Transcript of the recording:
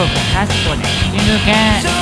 をぼか。すとねち抜け